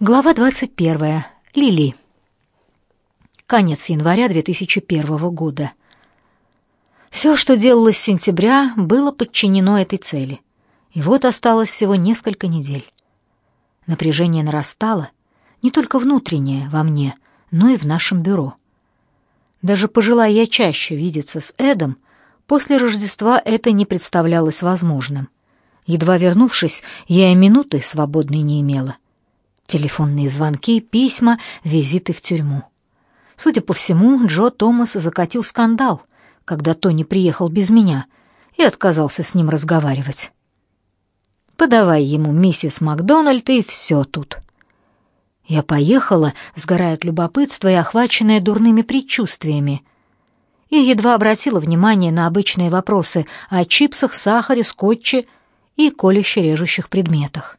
Глава 21. Лили. Конец января 2001 года. Все, что делалось с сентября, было подчинено этой цели. И вот осталось всего несколько недель. Напряжение нарастало, не только внутреннее во мне, но и в нашем бюро. Даже пожелая я чаще видеться с Эдом, после Рождества это не представлялось возможным. Едва вернувшись, я и минуты свободной не имела — Телефонные звонки, письма, визиты в тюрьму. Судя по всему, Джо Томас закатил скандал, когда Тони приехал без меня и отказался с ним разговаривать. Подавай ему миссис Макдональд и все тут. Я поехала, сгорая от любопытства и охваченная дурными предчувствиями, и едва обратила внимание на обычные вопросы о чипсах, сахаре, скотче и колюще-режущих предметах.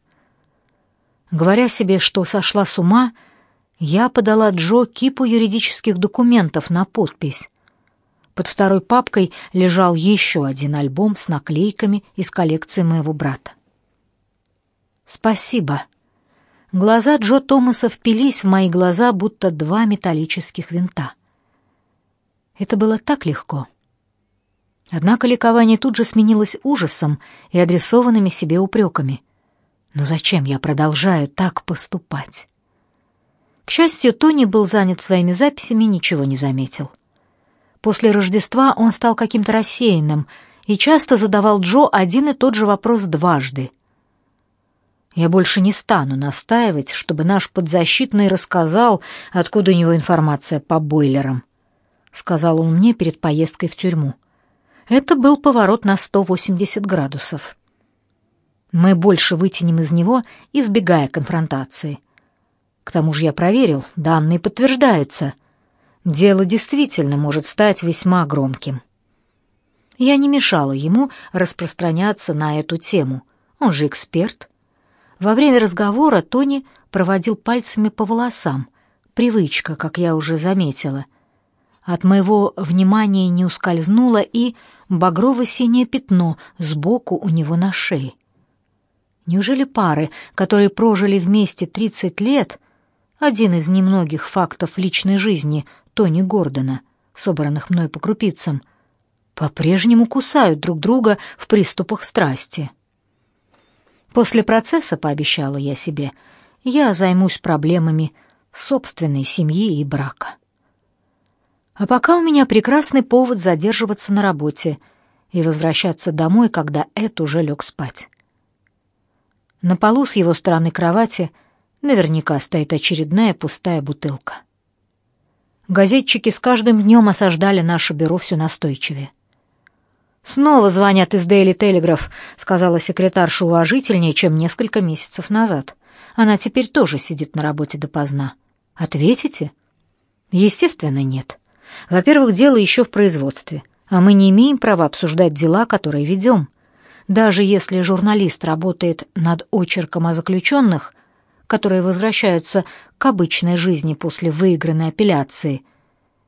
Говоря себе, что сошла с ума, я подала Джо кипу юридических документов на подпись. Под второй папкой лежал еще один альбом с наклейками из коллекции моего брата. «Спасибо». Глаза Джо Томаса впились в мои глаза, будто два металлических винта. Это было так легко. Однако ликование тут же сменилось ужасом и адресованными себе упреками. Но зачем я продолжаю так поступать? К счастью, Тони был занят своими записями и ничего не заметил. После Рождества он стал каким-то рассеянным и часто задавал Джо один и тот же вопрос дважды. Я больше не стану настаивать, чтобы наш подзащитный рассказал, откуда у него информация по бойлерам, сказал он мне перед поездкой в тюрьму. Это был поворот на 180 градусов. Мы больше вытянем из него, избегая конфронтации. К тому же я проверил, данные подтверждаются. Дело действительно может стать весьма громким. Я не мешала ему распространяться на эту тему. Он же эксперт. Во время разговора Тони проводил пальцами по волосам. Привычка, как я уже заметила. От моего внимания не ускользнуло и багрово-синее пятно сбоку у него на шее. Неужели пары, которые прожили вместе 30 лет, один из немногих фактов личной жизни Тони Гордона, собранных мной по крупицам, по-прежнему кусают друг друга в приступах страсти? После процесса, пообещала я себе, я займусь проблемами собственной семьи и брака. А пока у меня прекрасный повод задерживаться на работе и возвращаться домой, когда Эд уже лег спать. На полу с его стороны кровати наверняка стоит очередная пустая бутылка. Газетчики с каждым днем осаждали наше бюро все настойчивее. «Снова звонят из Дейли Телеграф», — сказала секретарша уважительнее, чем несколько месяцев назад. «Она теперь тоже сидит на работе допоздна. Ответите?» «Естественно, нет. Во-первых, дело еще в производстве, а мы не имеем права обсуждать дела, которые ведем. Даже если журналист работает над очерком о заключенных, которые возвращаются к обычной жизни после выигранной апелляции,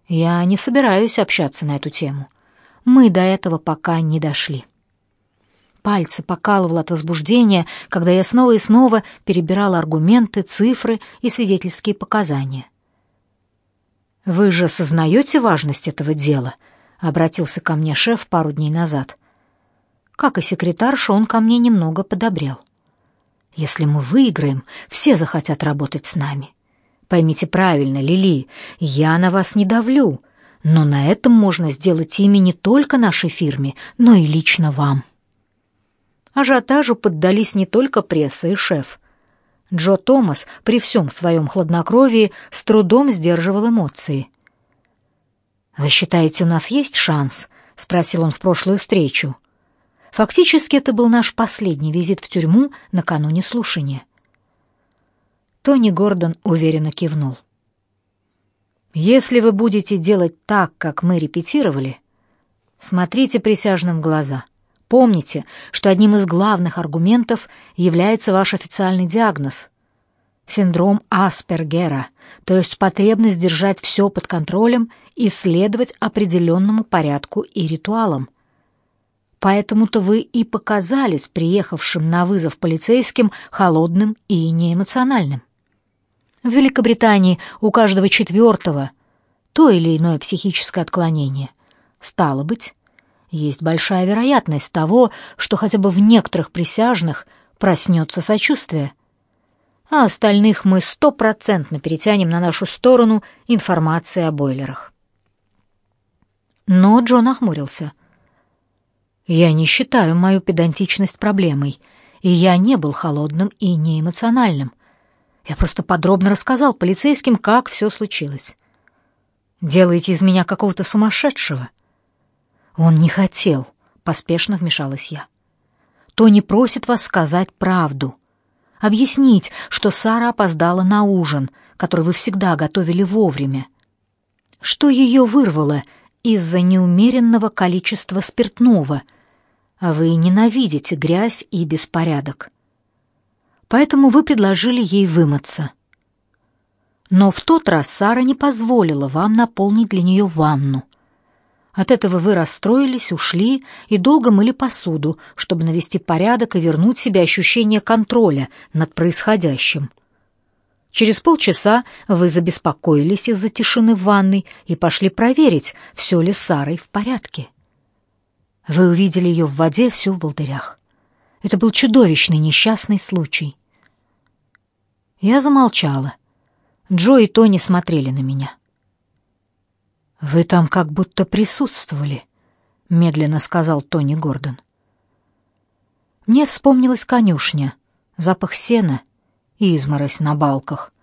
я не собираюсь общаться на эту тему. Мы до этого пока не дошли. Пальцы покалывало от возбуждения, когда я снова и снова перебирала аргументы, цифры и свидетельские показания. «Вы же сознаете важность этого дела?» — обратился ко мне шеф пару дней назад. Как и секретарша, он ко мне немного подобрел. Если мы выиграем, все захотят работать с нами. Поймите правильно, Лили, я на вас не давлю, но на этом можно сделать имя не только нашей фирме, но и лично вам. Ажиотажу поддались не только пресса и шеф. Джо Томас при всем своем хладнокровии с трудом сдерживал эмоции. «Вы считаете, у нас есть шанс?» — спросил он в прошлую встречу. Фактически это был наш последний визит в тюрьму накануне слушания. Тони Гордон уверенно кивнул. Если вы будете делать так, как мы репетировали, смотрите присяжным в глаза. Помните, что одним из главных аргументов является ваш официальный диагноз синдром Аспергера, то есть потребность держать все под контролем и следовать определенному порядку и ритуалам. Поэтому-то вы и показались приехавшим на вызов полицейским холодным и неэмоциональным. В Великобритании у каждого четвертого то или иное психическое отклонение. Стало быть, есть большая вероятность того, что хотя бы в некоторых присяжных проснется сочувствие, а остальных мы стопроцентно перетянем на нашу сторону информации о бойлерах. Но Джон охмурился. Я не считаю мою педантичность проблемой, и я не был холодным и неэмоциональным. Я просто подробно рассказал полицейским, как все случилось. Делаете из меня какого-то сумасшедшего? Он не хотел, поспешно вмешалась я. Тони просит вас сказать правду. Объяснить, что Сара опоздала на ужин, который вы всегда готовили вовремя. Что ее вырвало из-за неумеренного количества спиртного, а вы ненавидите грязь и беспорядок поэтому вы предложили ей вымыться. Но в тот раз Сара не позволила вам наполнить для нее ванну. От этого вы расстроились, ушли и долго мыли посуду, чтобы навести порядок и вернуть себе ощущение контроля над происходящим. Через полчаса вы забеспокоились из-за тишины в ванной и пошли проверить, все ли с Сарой в порядке. Вы увидели ее в воде всю в волдырях. Это был чудовищный несчастный случай. Я замолчала. Джо и Тони смотрели на меня. «Вы там как будто присутствовали», — медленно сказал Тони Гордон. Мне вспомнилась конюшня, запах сена и изморозь на балках.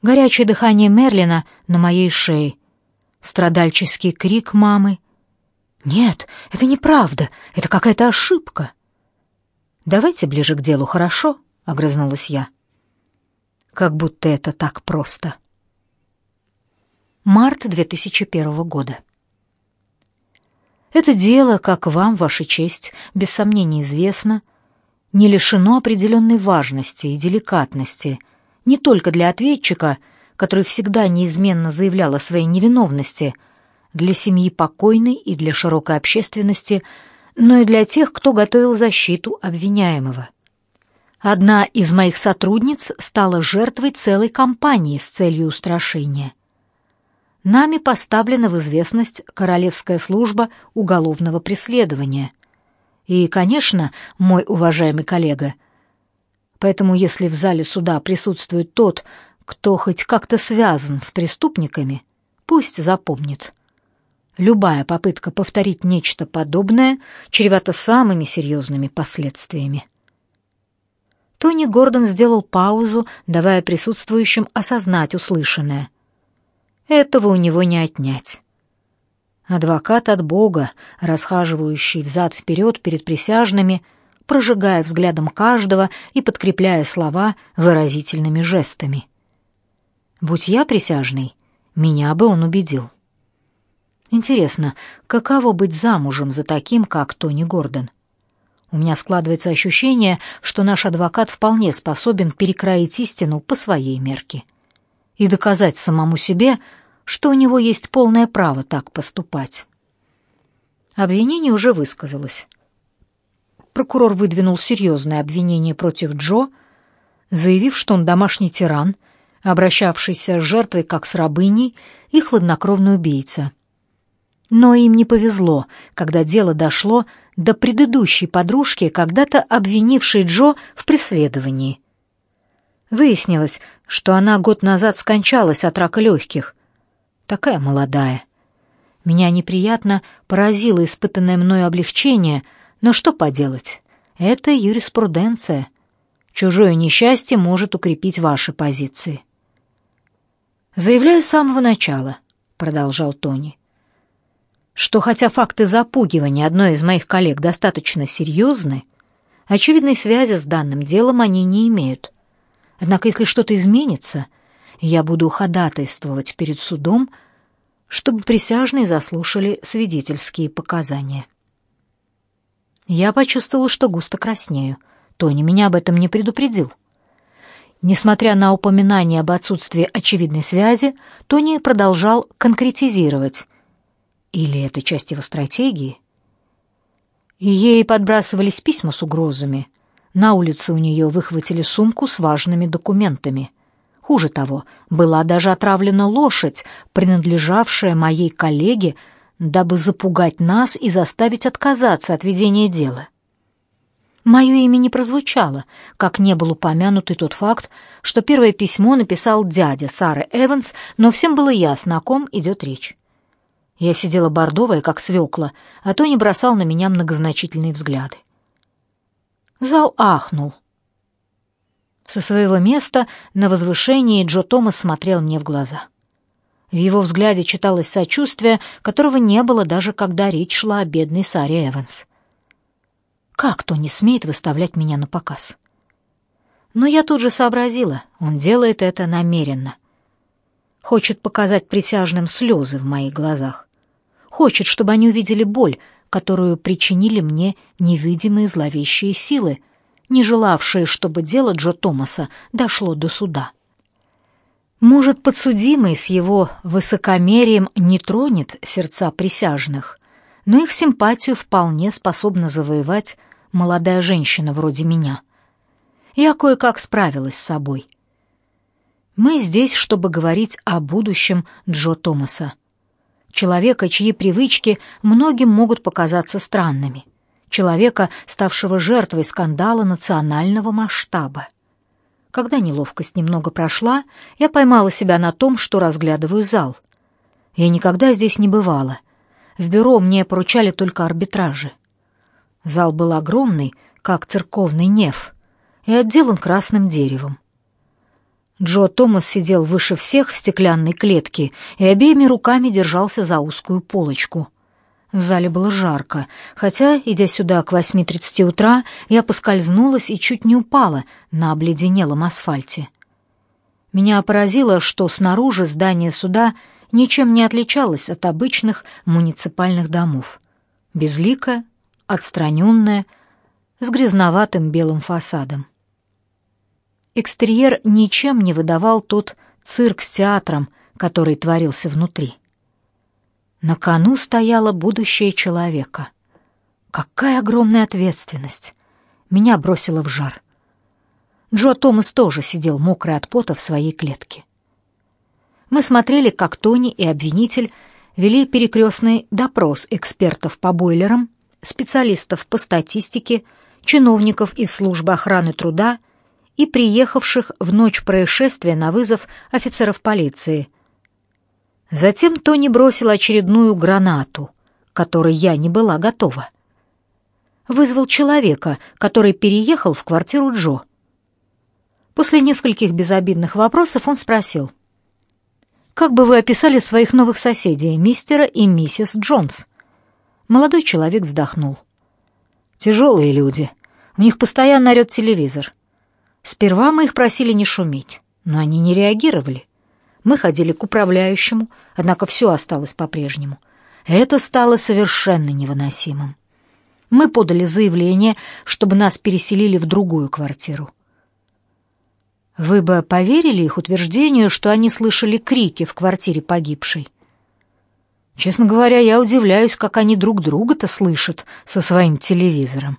Горячее дыхание Мерлина на моей шее, страдальческий крик мамы. «Нет, это неправда, это какая-то ошибка». «Давайте ближе к делу, хорошо?» — огрызнулась я. Как будто это так просто. Март 2001 года. Это дело, как вам, ваша честь, без сомнения известно, не лишено определенной важности и деликатности не только для ответчика, который всегда неизменно заявлял о своей невиновности, для семьи покойной и для широкой общественности, но и для тех, кто готовил защиту обвиняемого. Одна из моих сотрудниц стала жертвой целой кампании с целью устрашения. Нами поставлена в известность Королевская служба уголовного преследования. И, конечно, мой уважаемый коллега, поэтому если в зале суда присутствует тот, кто хоть как-то связан с преступниками, пусть запомнит. Любая попытка повторить нечто подобное чревата самыми серьезными последствиями. Тони Гордон сделал паузу, давая присутствующим осознать услышанное. Этого у него не отнять. Адвокат от Бога, расхаживающий взад-вперед перед присяжными, прожигая взглядом каждого и подкрепляя слова выразительными жестами. Будь я присяжный, меня бы он убедил. Интересно, каково быть замужем за таким, как Тони Гордон? У меня складывается ощущение, что наш адвокат вполне способен перекроить истину по своей мерке и доказать самому себе, что у него есть полное право так поступать. Обвинение уже высказалось. Прокурор выдвинул серьезное обвинение против Джо, заявив, что он домашний тиран, обращавшийся с жертвой как с рабыней и хладнокровный убийца. Но им не повезло, когда дело дошло до предыдущей подружки, когда-то обвинившей Джо в преследовании. Выяснилось, что она год назад скончалась от рака легких. Такая молодая. Меня неприятно поразило испытанное мною облегчение, но что поделать? Это юриспруденция. Чужое несчастье может укрепить ваши позиции. Заявляю с самого начала, продолжал Тони что хотя факты запугивания одной из моих коллег достаточно серьезны, очевидной связи с данным делом они не имеют. Однако если что-то изменится, я буду ходатайствовать перед судом, чтобы присяжные заслушали свидетельские показания. Я почувствовала, что густо краснею. Тони меня об этом не предупредил. Несмотря на упоминание об отсутствии очевидной связи, Тони продолжал конкретизировать, или это часть его стратегии? ей подбрасывались письма с угрозами. На улице у нее выхватили сумку с важными документами. Хуже того, была даже отравлена лошадь, принадлежавшая моей коллеге, дабы запугать нас и заставить отказаться от ведения дела. Мое имя не прозвучало, как не был упомянут и тот факт, что первое письмо написал дядя Сары Эванс, но всем было ясно, о ком идет речь. Я сидела бордовая, как свекла, а Тони бросал на меня многозначительные взгляды. Зал ахнул. Со своего места на возвышении Джо Томас смотрел мне в глаза. В его взгляде читалось сочувствие, которого не было даже когда речь шла о бедной Саре Эванс. Как кто не смеет выставлять меня на показ? Но я тут же сообразила, он делает это намеренно. Хочет показать присяжным слезы в моих глазах. Хочет, чтобы они увидели боль, которую причинили мне невидимые зловещие силы, не желавшие, чтобы дело Джо Томаса дошло до суда. Может, подсудимый с его высокомерием не тронет сердца присяжных, но их симпатию вполне способна завоевать молодая женщина вроде меня. Я кое-как справилась с собой. Мы здесь, чтобы говорить о будущем Джо Томаса. Человека, чьи привычки многим могут показаться странными. Человека, ставшего жертвой скандала национального масштаба. Когда неловкость немного прошла, я поймала себя на том, что разглядываю зал. Я никогда здесь не бывала. В бюро мне поручали только арбитражи. Зал был огромный, как церковный неф, и отделан красным деревом. Джо Томас сидел выше всех в стеклянной клетке и обеими руками держался за узкую полочку. В зале было жарко, хотя, идя сюда к 8.30 утра, я поскользнулась и чуть не упала на обледенелом асфальте. Меня поразило, что снаружи здание суда ничем не отличалось от обычных муниципальных домов. Безликое, отстраненная, с грязноватым белым фасадом. Экстерьер ничем не выдавал тот цирк с театром, который творился внутри. На кону стояло будущее человека. Какая огромная ответственность! Меня бросило в жар. Джо Томас тоже сидел мокрый от пота в своей клетке. Мы смотрели, как Тони и обвинитель вели перекрестный допрос экспертов по бойлерам специалистов по статистике, чиновников из службы охраны труда и приехавших в ночь происшествия на вызов офицеров полиции. Затем Тони бросил очередную гранату, которой я не была готова. Вызвал человека, который переехал в квартиру Джо. После нескольких безобидных вопросов он спросил: "Как бы вы описали своих новых соседей, мистера и миссис Джонс?" Молодой человек вздохнул. Тяжелые люди. У них постоянно орет телевизор. Сперва мы их просили не шуметь, но они не реагировали. Мы ходили к управляющему, однако все осталось по-прежнему. Это стало совершенно невыносимым. Мы подали заявление, чтобы нас переселили в другую квартиру. Вы бы поверили их утверждению, что они слышали крики в квартире погибшей? Честно говоря, я удивляюсь, как они друг друга-то слышат со своим телевизором.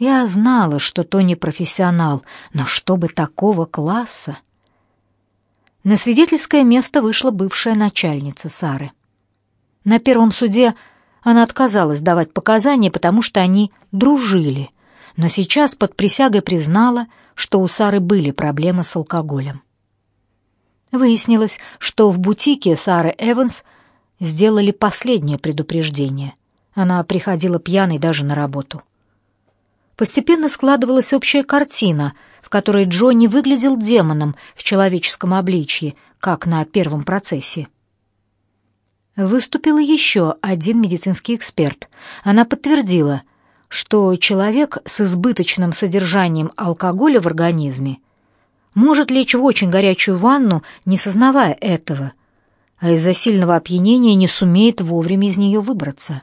Я знала, что Тони профессионал, но чтобы такого класса... На свидетельское место вышла бывшая начальница Сары. На первом суде она отказалась давать показания, потому что они дружили, но сейчас под присягой признала, что у Сары были проблемы с алкоголем. Выяснилось, что в бутике Сары Эванс – сделали последнее предупреждение. Она приходила пьяной даже на работу. Постепенно складывалась общая картина, в которой Джонни выглядел демоном в человеческом обличье, как на первом процессе. Выступил еще один медицинский эксперт. Она подтвердила, что человек с избыточным содержанием алкоголя в организме может лечь в очень горячую ванну, не сознавая этого, а из-за сильного опьянения не сумеет вовремя из нее выбраться.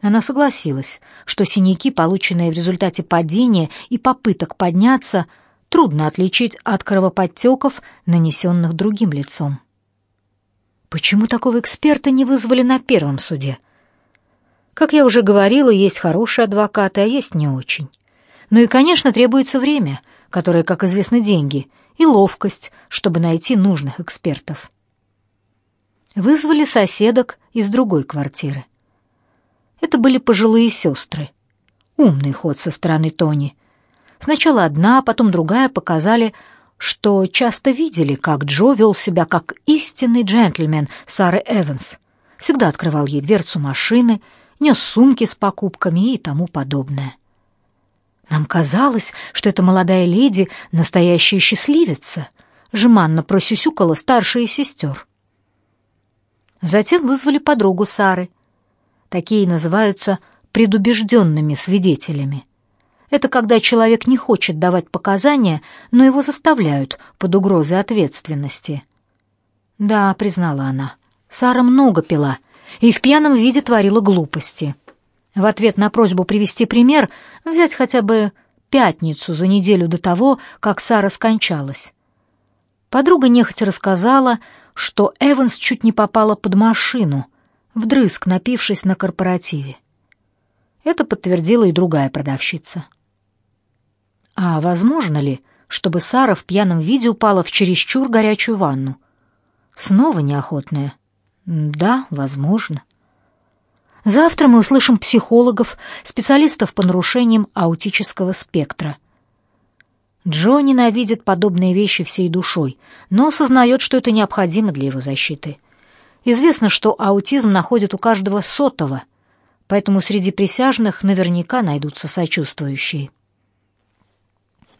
Она согласилась, что синяки, полученные в результате падения и попыток подняться, трудно отличить от кровоподтеков, нанесенных другим лицом. Почему такого эксперта не вызвали на первом суде? Как я уже говорила, есть хорошие адвокаты, а есть не очень. Ну и, конечно, требуется время, которое, как известно, деньги, и ловкость, чтобы найти нужных экспертов. Вызвали соседок из другой квартиры. Это были пожилые сестры. Умный ход со стороны Тони. Сначала одна, потом другая показали, что часто видели, как Джо вел себя как истинный джентльмен Сары Эванс. Всегда открывал ей дверцу машины, нес сумки с покупками и тому подобное. Нам казалось, что эта молодая леди — настоящая счастливица, жеманно просюсюкала старшая сестер. Затем вызвали подругу Сары. Такие называются предубежденными свидетелями. Это когда человек не хочет давать показания, но его заставляют под угрозой ответственности. Да, признала она. Сара много пила и в пьяном виде творила глупости. В ответ на просьбу привести пример, взять хотя бы пятницу за неделю до того, как Сара скончалась. Подруга нехотя рассказала, что Эванс чуть не попала под машину, вдрызг напившись на корпоративе. Это подтвердила и другая продавщица. А возможно ли, чтобы Сара в пьяном виде упала в чересчур горячую ванну? Снова неохотная. Да, возможно. Завтра мы услышим психологов, специалистов по нарушениям аутического спектра. Джо ненавидит подобные вещи всей душой, но осознает, что это необходимо для его защиты. Известно, что аутизм находит у каждого сотого, поэтому среди присяжных наверняка найдутся сочувствующие.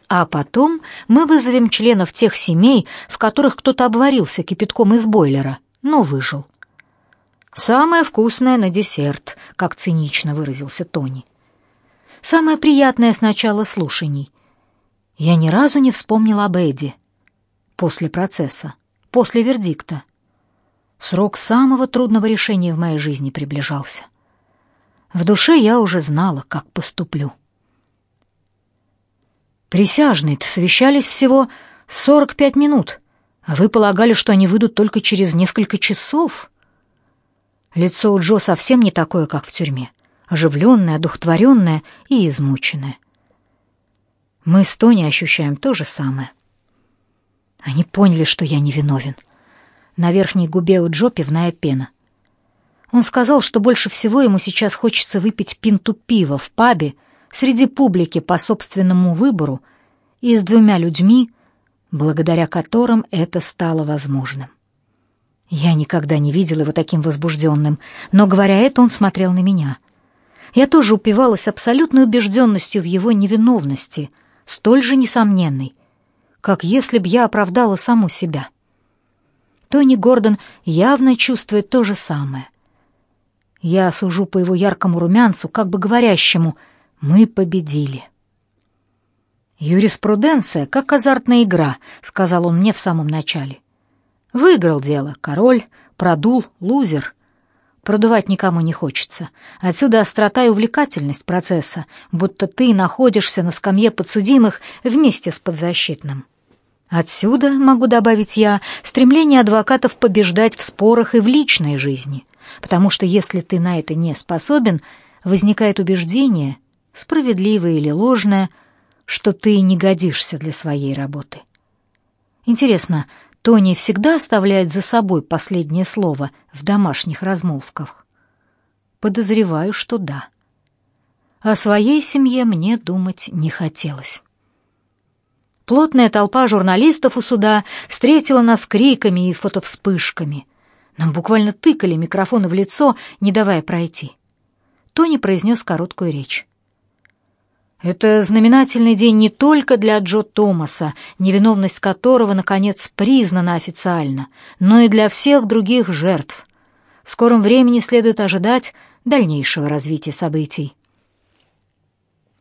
А потом мы вызовем членов тех семей, в которых кто-то обварился кипятком из бойлера, но выжил. Самое вкусное на десерт, как цинично выразился Тони. Самое приятное с начала слушаний. Я ни разу не вспомнила об Эдди. После процесса, после вердикта. Срок самого трудного решения в моей жизни приближался. В душе я уже знала, как поступлю. Присяжные-то совещались всего 45 минут, а вы полагали, что они выйдут только через несколько часов. Лицо у Джо совсем не такое, как в тюрьме, оживленное, одухотворенное и измученное. Мы с Тони ощущаем то же самое. Они поняли, что я невиновен. На верхней губе у Джо пивная пена. Он сказал, что больше всего ему сейчас хочется выпить пинту пива в пабе среди публики по собственному выбору и с двумя людьми, благодаря которым это стало возможным. Я никогда не видел его таким возбужденным, но, говоря это, он смотрел на меня. Я тоже упивалась абсолютной убежденностью в его невиновности, столь же несомненной, как если б я оправдала саму себя. Тони Гордон явно чувствует то же самое. Я сужу по его яркому румянцу, как бы говорящему — мы победили. Юриспруденция как азартная игра, сказал он мне в самом начале. Выиграл дело король, продул лузер. Продувать никому не хочется. Отсюда острота и увлекательность процесса, будто ты находишься на скамье подсудимых вместе с подзащитным. Отсюда, могу добавить я, стремление адвокатов побеждать в спорах и в личной жизни, потому что если ты на это не способен, возникает убеждение, справедливое или ложное, что ты не годишься для своей работы. Интересно, Тони всегда оставляет за собой последнее слово в домашних размолвках? Подозреваю, что да. О своей семье мне думать не хотелось. Плотная толпа журналистов у суда встретила нас криками и фотовспышками. Нам буквально тыкали микрофоны в лицо, не давая пройти. Тони произнес короткую речь. Это знаменательный день не только для Джо Томаса, невиновность которого, наконец, признана официально, но и для всех других жертв. В скором времени следует ожидать дальнейшего развития событий.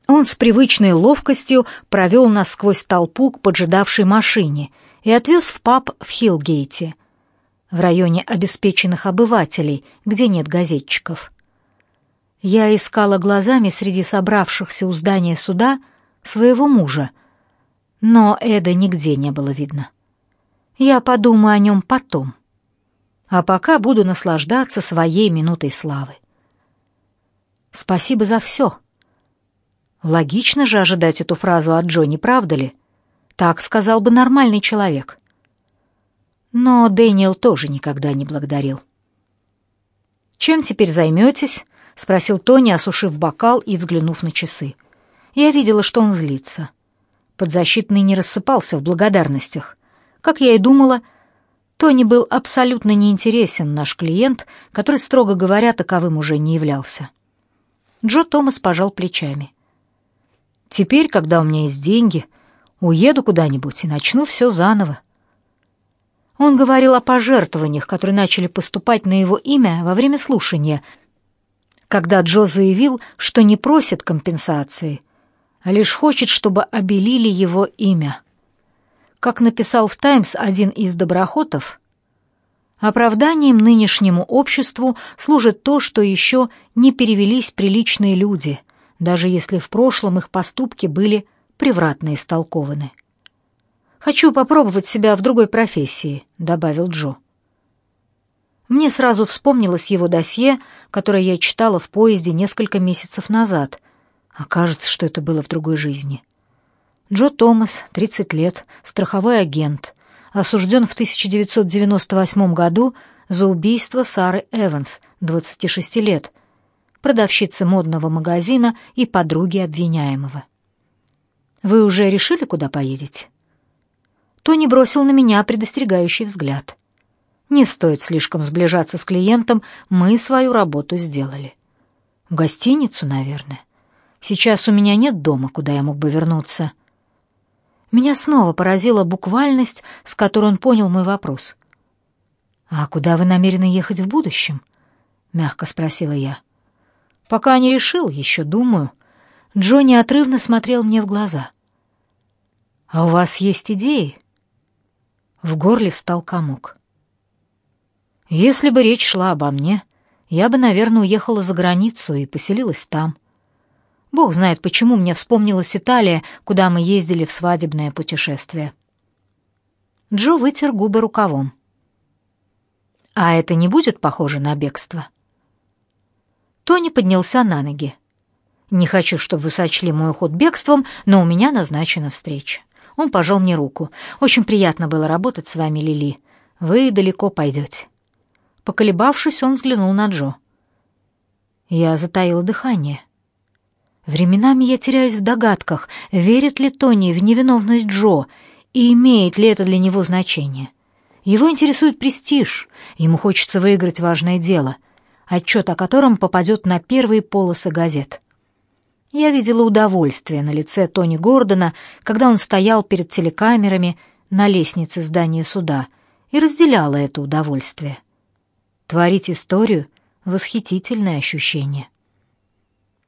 Он с привычной ловкостью провел нас сквозь толпу к поджидавшей машине и отвез в паб в Хиллгейте, в районе обеспеченных обывателей, где нет газетчиков. Я искала глазами среди собравшихся у здания суда своего мужа, но Эда нигде не было видно. Я подумаю о нем потом, а пока буду наслаждаться своей минутой славы. Спасибо за все. Логично же ожидать эту фразу от Джо, не правда ли? Так сказал бы нормальный человек. Но Дэниел тоже никогда не благодарил. «Чем теперь займетесь?» — спросил Тони, осушив бокал и взглянув на часы. Я видела, что он злится. Подзащитный не рассыпался в благодарностях. Как я и думала, Тони был абсолютно неинтересен наш клиент, который, строго говоря, таковым уже не являлся. Джо Томас пожал плечами. «Теперь, когда у меня есть деньги, уеду куда-нибудь и начну все заново. Он говорил о пожертвованиях, которые начали поступать на его имя во время слушания, когда Джо заявил, что не просит компенсации, а лишь хочет, чтобы обелили его имя. Как написал в «Таймс» один из доброхотов, оправданием нынешнему обществу служит то, что еще не перевелись приличные люди, даже если в прошлом их поступки были превратно истолкованы. Хочу попробовать себя в другой профессии, добавил Джо. Мне сразу вспомнилось его досье, которое я читала в поезде несколько месяцев назад. А кажется, что это было в другой жизни. Джо Томас, 30 лет, страховой агент, осужден в 1998 году за убийство Сары Эванс, 26 лет, продавщицы модного магазина и подруги обвиняемого. Вы уже решили, куда поедете? Тони бросил на меня предостерегающий взгляд. Не стоит слишком сближаться с клиентом, мы свою работу сделали. В гостиницу, наверное. Сейчас у меня нет дома, куда я мог бы вернуться. Меня снова поразила буквальность, с которой он понял мой вопрос. А куда вы намерены ехать в будущем? мягко спросила я. Пока не решил, еще думаю. Джонни отрывно смотрел мне в глаза. А у вас есть идеи? В горле встал комок. Если бы речь шла обо мне, я бы, наверное, уехала за границу и поселилась там. Бог знает, почему мне вспомнилась Италия, куда мы ездили в свадебное путешествие. Джо вытер губы рукавом. А это не будет похоже на бегство. Тони поднялся на ноги. Не хочу, чтобы вы сочли мой уход бегством, но у меня назначена встреча. Он пожал мне руку. «Очень приятно было работать с вами, Лили. Вы далеко пойдете». Поколебавшись, он взглянул на Джо. Я затаила дыхание. Временами я теряюсь в догадках, верит ли Тони в невиновность Джо и имеет ли это для него значение. Его интересует престиж, ему хочется выиграть важное дело, отчет о котором попадет на первые полосы газет. Я видела удовольствие на лице Тони Гордона, когда он стоял перед телекамерами на лестнице здания суда, и разделяла это удовольствие. Творить историю — восхитительное ощущение.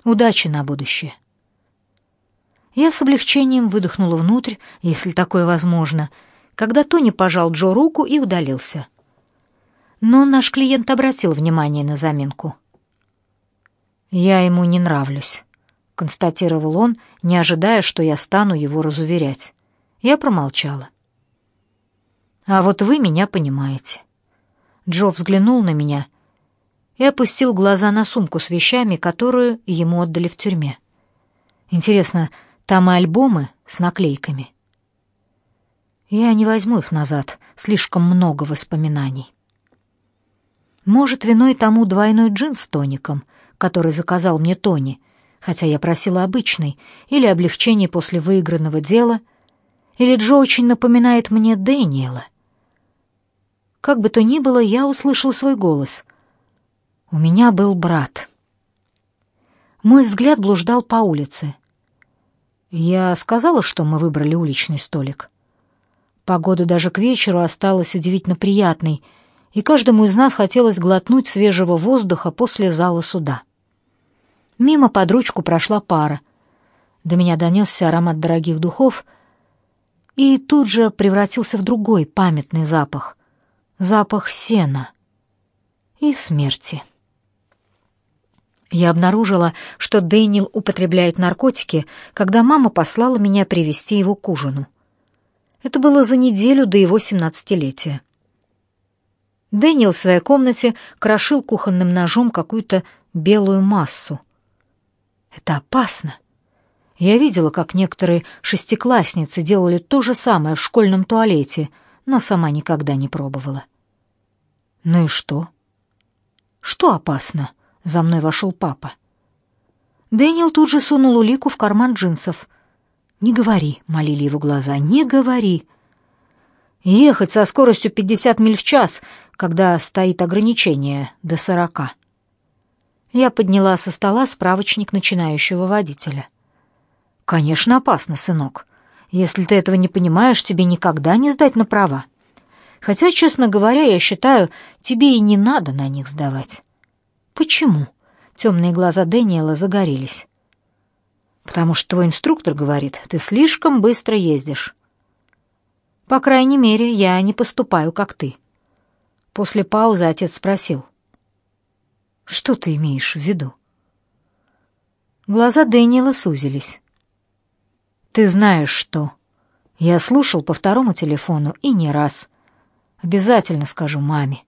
Удачи на будущее. Я с облегчением выдохнула внутрь, если такое возможно, когда Тони пожал Джо руку и удалился. Но наш клиент обратил внимание на заминку. «Я ему не нравлюсь», констатировал он, не ожидая, что я стану его разуверять. Я промолчала. А вот вы меня понимаете. Джо взглянул на меня и опустил глаза на сумку с вещами, которую ему отдали в тюрьме. Интересно, там и альбомы с наклейками. Я не возьму их назад, слишком много воспоминаний. Может, виной тому двойной джин с тоником, который заказал мне Тони, хотя я просила обычный, или облегчение после выигранного дела, или Джо очень напоминает мне Дэниела. Как бы то ни было, я услышал свой голос. У меня был брат. Мой взгляд блуждал по улице. Я сказала, что мы выбрали уличный столик. Погода даже к вечеру осталась удивительно приятной, и каждому из нас хотелось глотнуть свежего воздуха после зала суда. Мимо под ручку прошла пара. До меня донесся аромат дорогих духов и тут же превратился в другой памятный запах. Запах сена и смерти. Я обнаружила, что Дэниел употребляет наркотики, когда мама послала меня привести его к ужину. Это было за неделю до его семнадцатилетия. Дэниел в своей комнате крошил кухонным ножом какую-то белую массу. Это опасно. Я видела, как некоторые шестиклассницы делали то же самое в школьном туалете, но сама никогда не пробовала. Ну и что? Что опасно? За мной вошел папа. Дэниел тут же сунул улику в карман джинсов. «Не говори», — молили его глаза, — «не говори». Ехать со скоростью 50 миль в час, когда стоит ограничение до 40. Я подняла со стола справочник начинающего водителя. Конечно, опасно, сынок. Если ты этого не понимаешь, тебе никогда не сдать на права. Хотя, честно говоря, я считаю, тебе и не надо на них сдавать. Почему? Темные глаза Дэниела загорелись. Потому что твой инструктор говорит, ты слишком быстро ездишь. По крайней мере, я не поступаю, как ты. После паузы отец спросил: "Что ты имеешь в виду?" Глаза Дэниела сузились. Ты знаешь что? Я слушал по второму телефону и не раз. Обязательно скажу маме.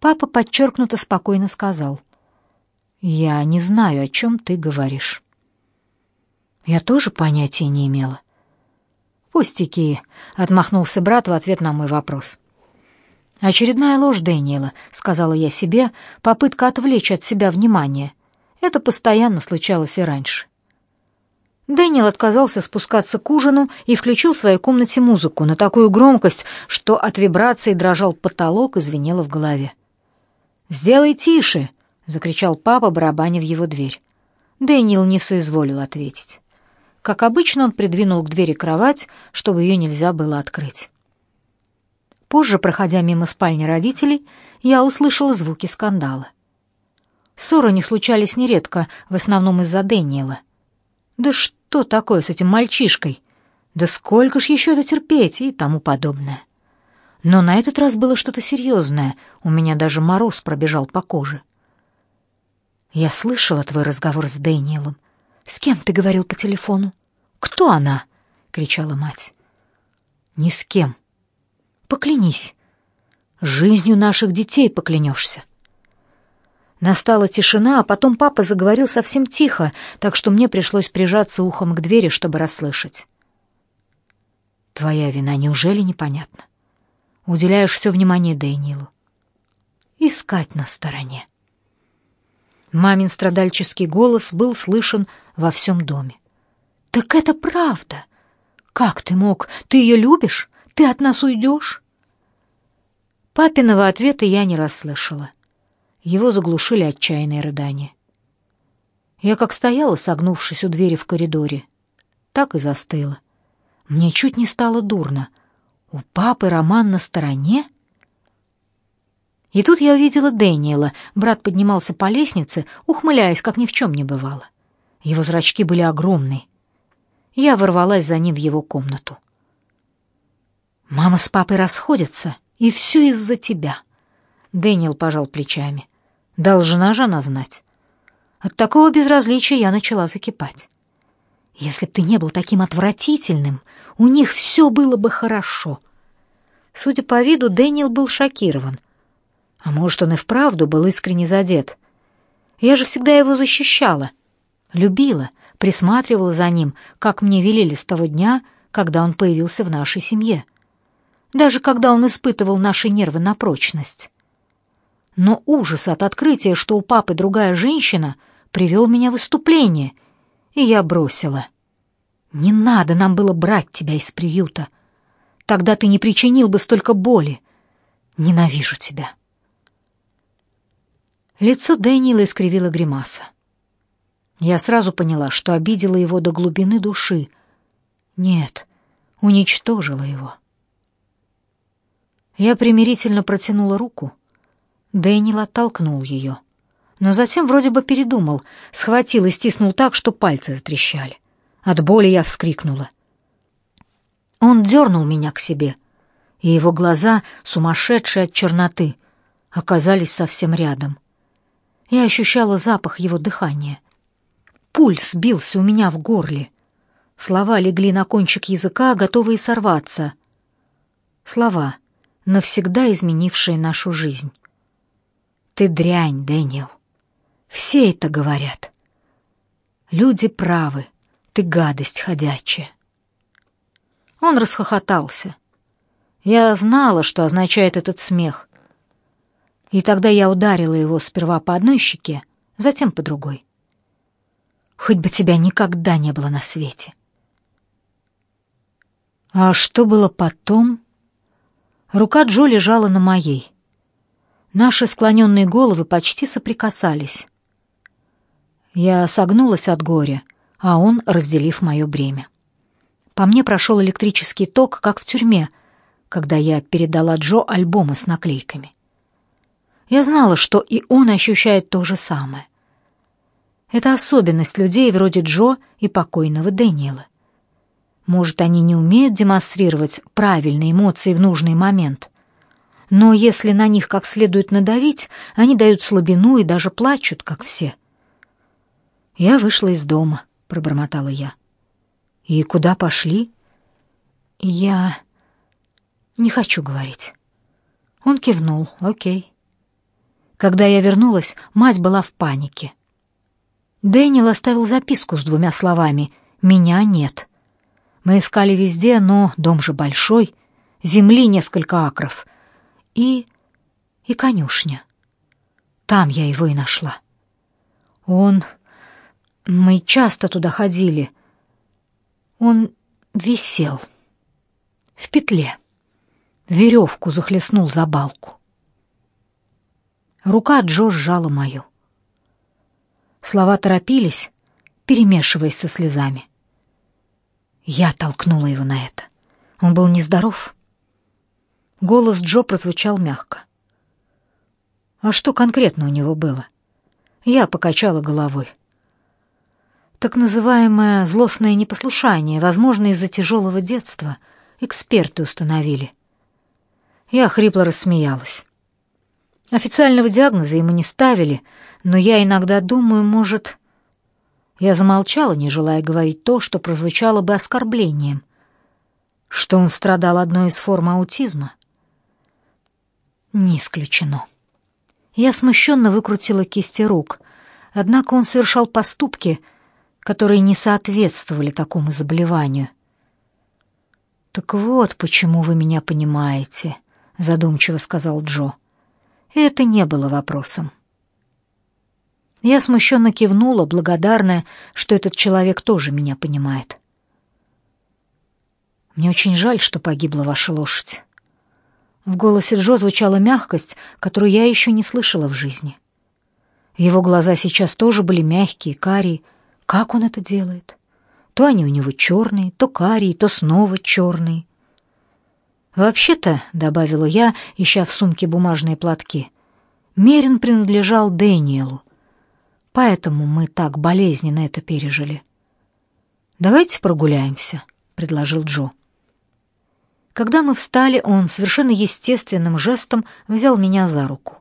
Папа подчеркнуто спокойно сказал: "Я не знаю, о чем ты говоришь". Я тоже понятия не имела. «Пустяки», — отмахнулся брат в ответ на мой вопрос. «Очередная ложь Дэниела», — сказала я себе, попытка отвлечь от себя внимание. Это постоянно случалось и раньше. Дэниел отказался спускаться к ужину и включил в своей комнате музыку на такую громкость, что от вибрации дрожал потолок и звенело в голове. «Сделай тише!» — закричал папа, барабаня в его дверь. Дэниел не соизволил ответить. Как обычно, он придвинул к двери кровать, чтобы ее нельзя было открыть. Позже, проходя мимо спальни родителей, я услышала звуки скандала. Ссоры не случались нередко, в основном из-за Дэниела. Да что такое с этим мальчишкой? Да сколько ж еще это терпеть и тому подобное. Но на этот раз было что-то серьезное, у меня даже мороз пробежал по коже. Я слышала твой разговор с Дэниелом. С кем ты говорил по телефону? Кто она? кричала мать. Ни с кем. Поклянись. Жизнью наших детей поклянешься. Настала тишина, а потом папа заговорил совсем тихо, так что мне пришлось прижаться ухом к двери, чтобы расслышать. Твоя вина неужели непонятна? Уделяешь все внимание Дэниелу. Искать на стороне. Мамин страдальческий голос был слышен во всем доме. «Так это правда! Как ты мог? Ты ее любишь? Ты от нас уйдешь?» Папиного ответа я не расслышала. Его заглушили отчаянные рыдания. Я как стояла, согнувшись у двери в коридоре, так и застыла. Мне чуть не стало дурно. У папы роман на стороне? И тут я увидела Дэниела. Брат поднимался по лестнице, ухмыляясь, как ни в чем не бывало. Его зрачки были огромные. Я ворвалась за ним в его комнату. «Мама с папой расходятся, и все из-за тебя». Дэниел пожал плечами. «Должна же она знать». От такого безразличия я начала закипать. «Если б ты не был таким отвратительным, у них все было бы хорошо». Судя по виду, Дэниел был шокирован. А может, он и вправду был искренне задет. Я же всегда его защищала, любила, присматривала за ним, как мне велели с того дня, когда он появился в нашей семье. Даже когда он испытывал наши нервы на прочность. Но ужас от открытия, что у папы другая женщина, привел меня в выступление, и я бросила. «Не надо нам было брать тебя из приюта. Тогда ты не причинил бы столько боли. Ненавижу тебя». Лицо Дэниела искривило гримаса. Я сразу поняла, что обидела его до глубины души. Нет, уничтожила его. Я примирительно протянула руку. Дэниел оттолкнул ее. Но затем вроде бы передумал, схватил и стиснул так, что пальцы затрещали. От боли я вскрикнула. Он дернул меня к себе, и его глаза, сумасшедшие от черноты, оказались совсем рядом. Я ощущала запах его дыхания. Пульс бился у меня в горле. Слова легли на кончик языка, готовые сорваться. Слова, навсегда изменившие нашу жизнь. Ты дрянь, Дэниел. Все это говорят. Люди правы. Ты гадость ходячая. Он расхохотался. Я знала, что означает этот смех. И тогда я ударила его сперва по одной щеке, затем по другой. Хоть бы тебя никогда не было на свете. А что было потом? Рука Джо лежала на моей. Наши склоненные головы почти соприкасались. Я согнулась от горя, а он, разделив мое бремя. По мне прошел электрический ток, как в тюрьме, когда я передала Джо альбомы с наклейками. Я знала, что и он ощущает то же самое. Это особенность людей вроде Джо и покойного Дэниела. Может, они не умеют демонстрировать правильные эмоции в нужный момент. Но если на них как следует надавить, они дают слабину и даже плачут, как все. «Я вышла из дома», — пробормотала я. «И куда пошли?» «Я не хочу говорить». Он кивнул. «Окей». Когда я вернулась, мать была в панике. Дэниел оставил записку с двумя словами «Меня нет». Мы искали везде, но дом же большой, земли несколько акров. И... и конюшня. Там я его и нашла. Он... Мы часто туда ходили. Он висел. В петле. Веревку захлестнул за балку. Рука Джо сжала мою. Слова торопились, перемешиваясь со слезами. Я толкнула его на это. Он был нездоров. Голос Джо прозвучал мягко. А что конкретно у него было? Я покачала головой. Так называемое злостное непослушание, возможно, из-за тяжелого детства, эксперты установили. Я хрипло рассмеялась. Официального диагноза ему не ставили, но я иногда думаю, может, я замолчала, не желая говорить то, что прозвучало бы оскорблением. Что он страдал одной из форм аутизма? Не исключено. Я смущенно выкрутила кисти рук, однако он совершал поступки, которые не соответствовали такому заболеванию. «Так вот, почему вы меня понимаете», — задумчиво сказал Джо. Это не было вопросом. Я смущенно кивнула, благодарная, что этот человек тоже меня понимает. Мне очень жаль, что погибла ваша лошадь. В голосе Джо звучала мягкость, которую я еще не слышала в жизни. Его глаза сейчас тоже были мягкие, карие. Как он это делает? То они у него черные, то карие, то снова черные. Вообще-то, добавила я, ища в сумке бумажные платки, Мерин принадлежал Дэниелу, Поэтому мы так болезненно это пережили. Давайте прогуляемся, предложил Джо. Когда мы встали, он совершенно естественным жестом взял меня за руку.